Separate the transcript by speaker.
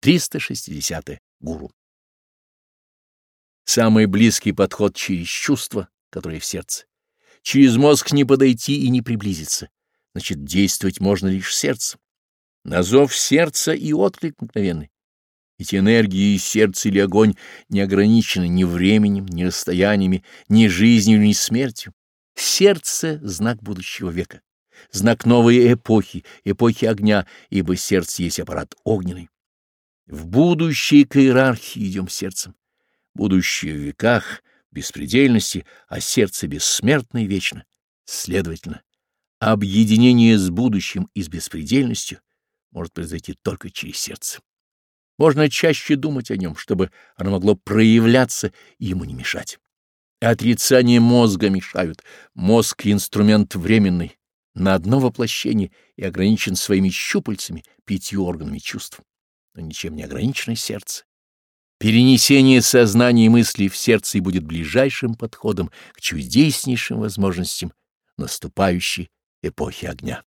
Speaker 1: 360 гуру. Самый близкий подход через чувство, которое в сердце. Через мозг не подойти и не приблизиться. Значит, действовать можно лишь сердцем. назов сердца и отклик мгновенный. Ведь энергии сердца или огонь не ограничены ни временем, ни расстояниями, ни жизнью, ни смертью. Сердце — знак будущего века, знак новой эпохи, эпохи огня, ибо сердце есть аппарат огненный в будущее к иерархии идем сердцем. Будущее в веках беспредельности, а сердце бессмертно и вечно. Следовательно, объединение с будущим и с беспредельностью может произойти только через сердце. Можно чаще думать о нем, чтобы оно могло проявляться и ему не мешать. Отрицание мозга мешают. Мозг — инструмент временный, на одно воплощение и ограничен своими щупальцами, пятью органами чувств но ничем не ограниченное сердце. Перенесение сознания и мыслей в сердце и будет ближайшим подходом к чудеснейшим возможностям наступающей эпохи огня.